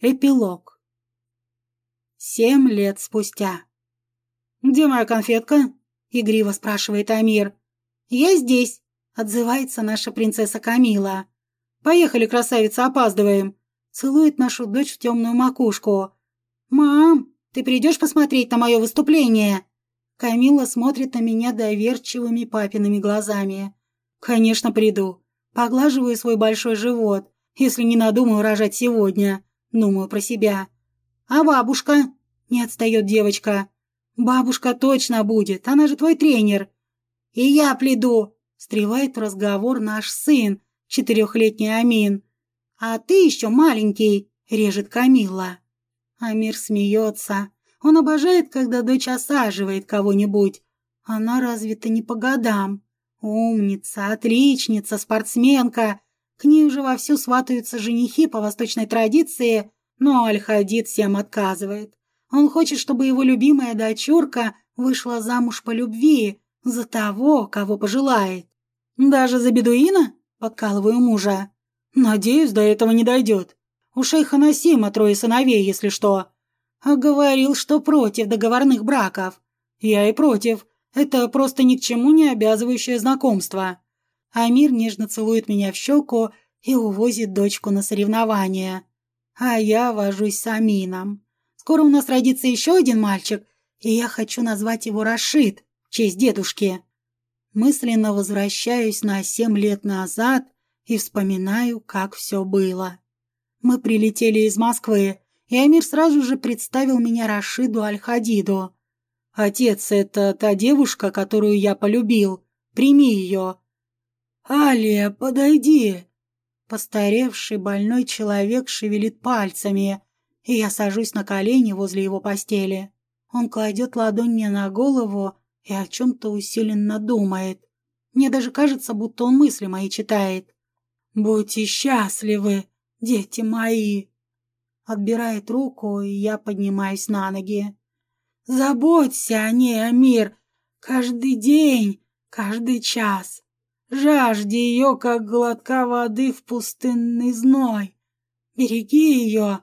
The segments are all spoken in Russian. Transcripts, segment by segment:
Эпилог. Семь лет спустя. «Где моя конфетка?» — игриво спрашивает Амир. «Я здесь», — отзывается наша принцесса Камила. «Поехали, красавица, опаздываем!» Целует нашу дочь в темную макушку. «Мам, ты придешь посмотреть на мое выступление?» Камила смотрит на меня доверчивыми папиными глазами. «Конечно, приду. Поглаживаю свой большой живот, если не надумаю рожать сегодня. Думаю про себя. «А бабушка?» — не отстает девочка. «Бабушка точно будет, она же твой тренер». «И я пледу», — встревает в разговор наш сын, четырехлетний Амин. «А ты еще маленький», — режет Камилла. Амир смеется. Он обожает, когда дочь осаживает кого-нибудь. Она развита не по годам. Умница, отличница, спортсменка. К ней уже вовсю сватаются женихи по восточной традиции, но Аль-Хадид всем отказывает. Он хочет, чтобы его любимая дочурка вышла замуж по любви за того, кого пожелает. «Даже за бедуина?» – подкалываю мужа. «Надеюсь, до этого не дойдет. У шейха Насима трое сыновей, если что. А говорил, что против договорных браков. Я и против. Это просто ни к чему не обязывающее знакомство. Амир нежно целует меня в щеку и увозит дочку на соревнования. А я вожусь с Амином. Скоро у нас родится еще один мальчик, и я хочу назвать его Рашид в честь дедушки. Мысленно возвращаюсь на семь лет назад и вспоминаю, как все было. Мы прилетели из Москвы, и Амир сразу же представил меня Рашиду Аль-Хадиду. «Отец, это та девушка, которую я полюбил. Прими ее. «Алия, подойди!» Постаревший больной человек шевелит пальцами, и я сажусь на колени возле его постели. Он кладет ладонь мне на голову и о чем-то усиленно думает. Мне даже кажется, будто он мысли мои читает. «Будьте счастливы, дети мои!» Отбирает руку, и я поднимаюсь на ноги. «Заботься о ней, Амир, каждый день, каждый час. Жажди ее, как глотка воды в пустынный зной. Береги ее,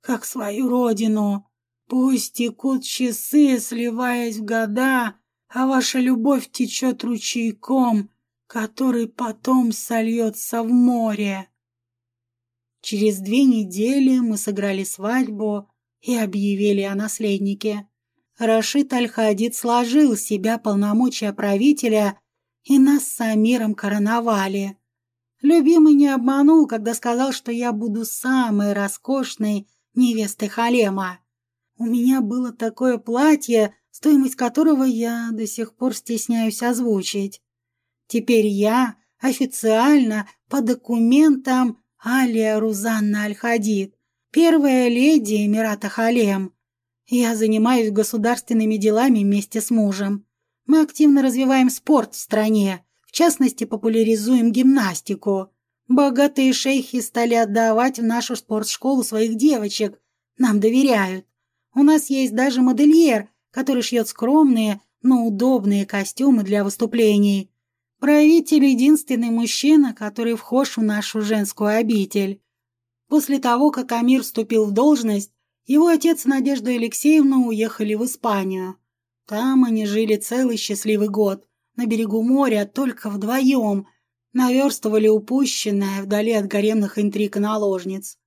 как свою родину. Пусть текут часы, сливаясь в года, а ваша любовь течет ручейком, который потом сольется в море. Через две недели мы сыграли свадьбу и объявили о наследнике. Рашид Аль-Хадид сложил себя полномочия правителя и нас с Амиром короновали. Любимый не обманул, когда сказал, что я буду самой роскошной невестой Халема. У меня было такое платье, стоимость которого я до сих пор стесняюсь озвучить. Теперь я официально по документам Алия Рузанна Аль-Хадид, первая леди Эмирата Халем. Я занимаюсь государственными делами вместе с мужем. Мы активно развиваем спорт в стране, в частности, популяризуем гимнастику. Богатые шейхи стали отдавать в нашу спортшколу своих девочек. Нам доверяют. У нас есть даже модельер, который шьет скромные, но удобные костюмы для выступлений. Правитель – единственный мужчина, который вхож в нашу женскую обитель. После того, как Амир вступил в должность, его отец и Надежда Алексеевна уехали в Испанию. Там они жили целый счастливый год, на берегу моря, только вдвоем, наверстывали упущенное вдали от гаремных интриг и наложниц.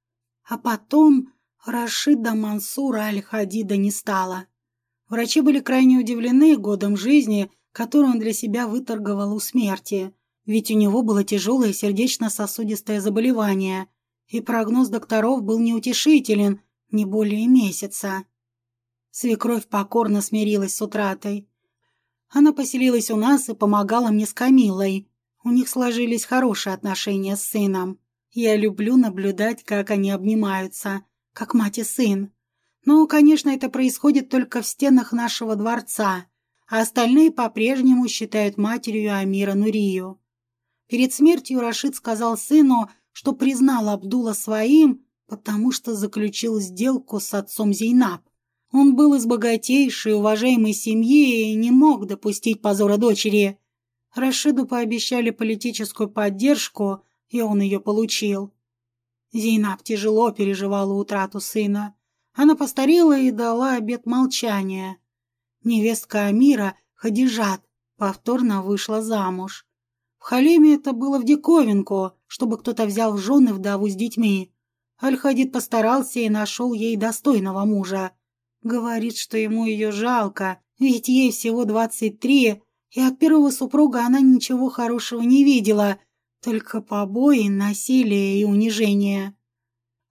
А потом Рашида Мансура Аль-Хадида не стало. Врачи были крайне удивлены годом жизни, который он для себя выторговал у смерти, ведь у него было тяжелое сердечно-сосудистое заболевание, и прогноз докторов был неутешителен, не более месяца. Свекровь покорно смирилась с утратой. Она поселилась у нас и помогала мне с Камилой. У них сложились хорошие отношения с сыном. Я люблю наблюдать, как они обнимаются, как мать и сын. Но, конечно, это происходит только в стенах нашего дворца, а остальные по-прежнему считают матерью Амира Нурию. Перед смертью Рашид сказал сыну, что признал Абдула своим, потому что заключил сделку с отцом Зейнаб. Он был из богатейшей, уважаемой семьи и не мог допустить позора дочери. Рашиду пообещали политическую поддержку, и он ее получил. Зейнаб тяжело переживала утрату сына. Она постарела и дала обет молчания. Невестка Амира, Хадижат, повторно вышла замуж. В Халеме это было в диковинку, чтобы кто-то взял в жены вдову с детьми. Аль-Хадид постарался и нашел ей достойного мужа. Говорит, что ему ее жалко, ведь ей всего двадцать три, и от первого супруга она ничего хорошего не видела, только побои, насилие и унижение.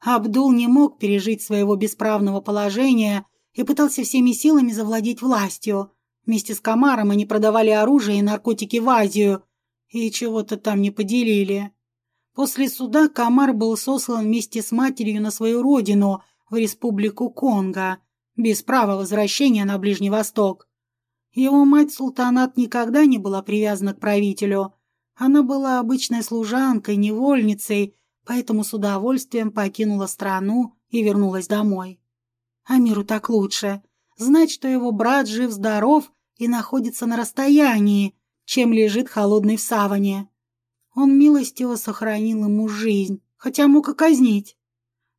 Абдул не мог пережить своего бесправного положения и пытался всеми силами завладеть властью. Вместе с Камаром они продавали оружие и наркотики в Азию и чего-то там не поделили. После суда Камар был сослан вместе с матерью на свою родину, в республику Конго, без права возвращения на Ближний Восток. Его мать Султанат никогда не была привязана к правителю. Она была обычной служанкой, невольницей, поэтому с удовольствием покинула страну и вернулась домой. Амиру так лучше. Знать, что его брат жив-здоров и находится на расстоянии, чем лежит холодный в саване. Он милостиво сохранил ему жизнь, хотя мог и казнить.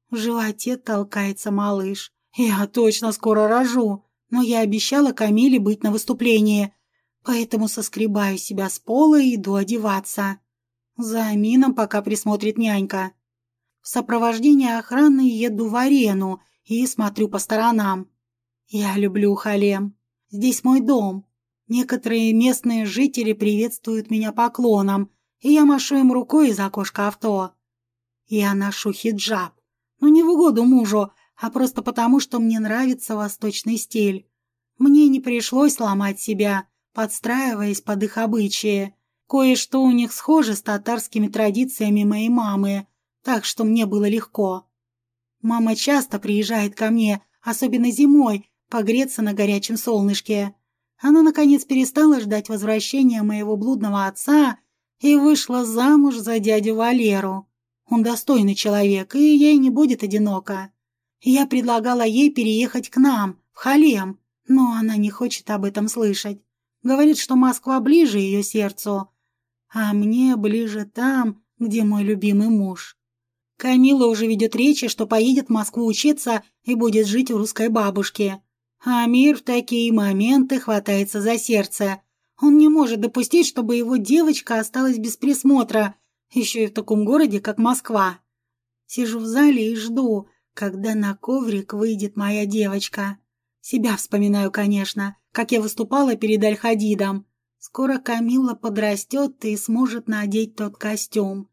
В животе толкается малыш. Я точно скоро рожу, но я обещала Камиле быть на выступлении, поэтому соскребаю себя с пола и иду одеваться. За Амином пока присмотрит нянька. В сопровождении охраны еду в арену и смотрю по сторонам. Я люблю Халем. Здесь мой дом. Некоторые местные жители приветствуют меня поклоном, и я машу им рукой из окошка авто. Я ношу хиджаб, но не в угоду мужу, а просто потому, что мне нравится восточный стиль. Мне не пришлось ломать себя, подстраиваясь под их обычаи. Кое-что у них схоже с татарскими традициями моей мамы, так что мне было легко. Мама часто приезжает ко мне, особенно зимой, погреться на горячем солнышке. Она, наконец, перестала ждать возвращения моего блудного отца и вышла замуж за дядю Валеру. Он достойный человек, и ей не будет одиноко. Я предлагала ей переехать к нам, в Халем, но она не хочет об этом слышать. Говорит, что Москва ближе ее сердцу, а мне ближе там, где мой любимый муж. Камила уже ведет речи, что поедет в Москву учиться и будет жить у русской бабушки. А мир в такие моменты хватается за сердце. Он не может допустить, чтобы его девочка осталась без присмотра, еще и в таком городе, как Москва. Сижу в зале и жду, когда на коврик выйдет моя девочка. Себя вспоминаю, конечно, как я выступала перед Альхадидом. Скоро Камила подрастет и сможет надеть тот костюм.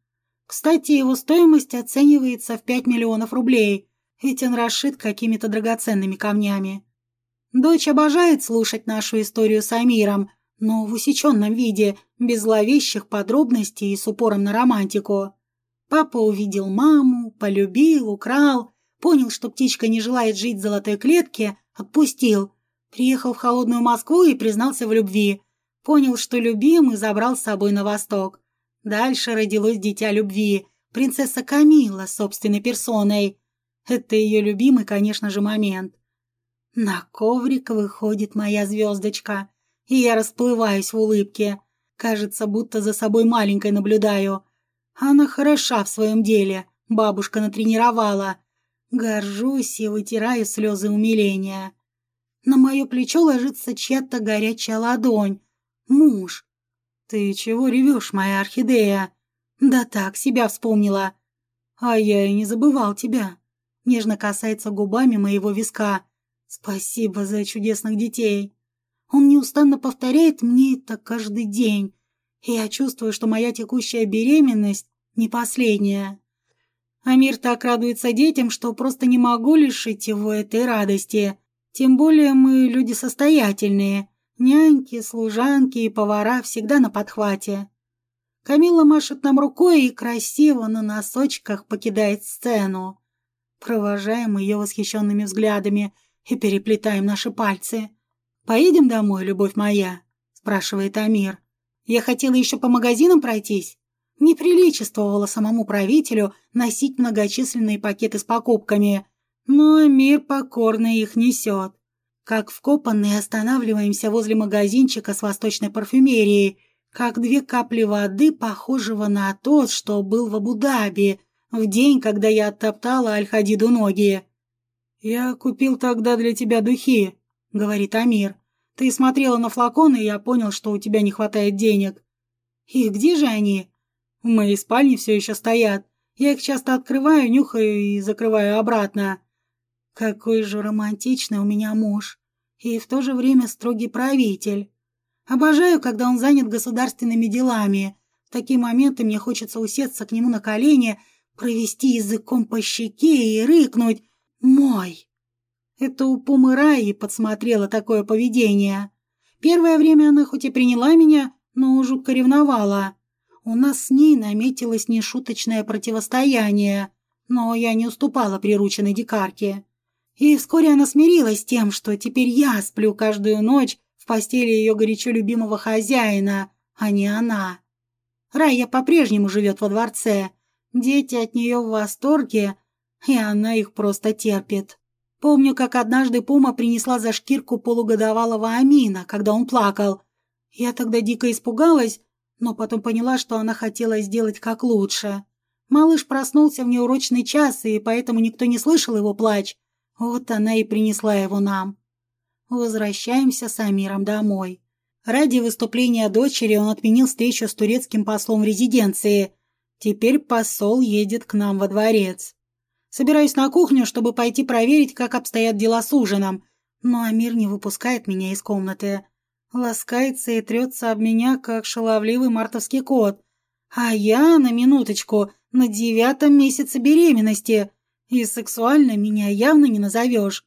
Кстати, его стоимость оценивается в пять миллионов рублей, ведь он расшит какими-то драгоценными камнями. Дочь обожает слушать нашу историю с Амиром, но в усеченном виде, без зловещих подробностей и с упором на романтику. Папа увидел маму, полюбил, украл, понял, что птичка не желает жить в золотой клетке, отпустил. Приехал в холодную Москву и признался в любви. Понял, что любим и забрал с собой на восток. Дальше родилось дитя любви, принцесса Камила собственной персоной. Это ее любимый, конечно же, момент. На коврик выходит моя звездочка и я расплываюсь в улыбке. Кажется, будто за собой маленькой наблюдаю. Она хороша в своем деле, бабушка натренировала. Горжусь и вытираю слезы умиления. На мое плечо ложится чья-то горячая ладонь. Муж. «Ты чего ревешь, моя орхидея?» «Да так, себя вспомнила». «А я и не забывал тебя». Нежно касается губами моего виска. «Спасибо за чудесных детей». Он неустанно повторяет мне это каждый день, и я чувствую, что моя текущая беременность не последняя. Амир так радуется детям, что просто не могу лишить его этой радости. Тем более мы люди состоятельные. Няньки, служанки и повара всегда на подхвате. Камила машет нам рукой и красиво на носочках покидает сцену. Провожаем ее восхищенными взглядами и переплетаем наши пальцы. «Поедем домой, любовь моя?» – спрашивает Амир. «Я хотела еще по магазинам пройтись». Не приличествовало самому правителю носить многочисленные пакеты с покупками, но Амир покорно их несет. Как вкопанные останавливаемся возле магазинчика с восточной парфюмерией, как две капли воды, похожего на тот, что был в Абу-Даби, в день, когда я оттоптала Аль-Хадиду ноги. «Я купил тогда для тебя духи», — говорит Амир. «Ты смотрела на флакон, и я понял, что у тебя не хватает денег». «И где же они?» «В моей спальне все еще стоят. Я их часто открываю, нюхаю и закрываю обратно». «Какой же романтичный у меня муж. И в то же время строгий правитель. Обожаю, когда он занят государственными делами. В такие моменты мне хочется усесться к нему на колени, провести языком по щеке и рыкнуть «Мой!». Это у Пумы Раи подсмотрела такое поведение. Первое время она хоть и приняла меня, но жутко ревновала. У нас с ней наметилось нешуточное противостояние, но я не уступала прирученной дикарке. И вскоре она смирилась с тем, что теперь я сплю каждую ночь в постели ее горячо любимого хозяина, а не она. Рая по-прежнему живет во дворце. Дети от нее в восторге, и она их просто терпит. Помню, как однажды Пума принесла за шкирку полугодовалого Амина, когда он плакал. Я тогда дико испугалась, но потом поняла, что она хотела сделать как лучше. Малыш проснулся в неурочный час, и поэтому никто не слышал его плач. Вот она и принесла его нам. Возвращаемся с Амиром домой. Ради выступления дочери он отменил встречу с турецким послом в резиденции. Теперь посол едет к нам во дворец. Собираюсь на кухню, чтобы пойти проверить, как обстоят дела с ужином. Но Амир не выпускает меня из комнаты. Ласкается и трется об меня, как шаловливый мартовский кот. А я, на минуточку, на девятом месяце беременности. И сексуально меня явно не назовешь.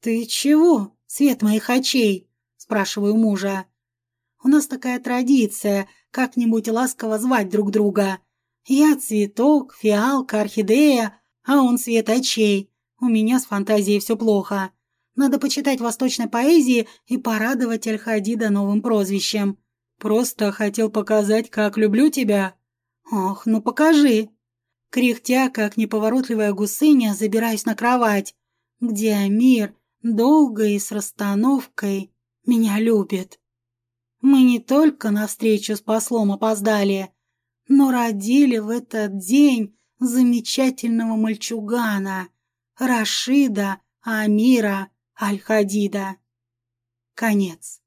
«Ты чего, свет моих очей?» – спрашиваю мужа. У нас такая традиция как-нибудь ласково звать друг друга. Я цветок, фиалка, орхидея, а он цвет очей. У меня с фантазией все плохо. Надо почитать восточной поэзии и порадовать Аль-Хадида новым прозвищем. Просто хотел показать, как люблю тебя. Ох, ну покажи. Кряхтя, как неповоротливая гусыня, забираюсь на кровать, где Амир долго и с расстановкой меня любит. Мы не только на встречу с послом опоздали, но родили в этот день замечательного мальчугана Рашида Амира Аль-Хадида. Конец.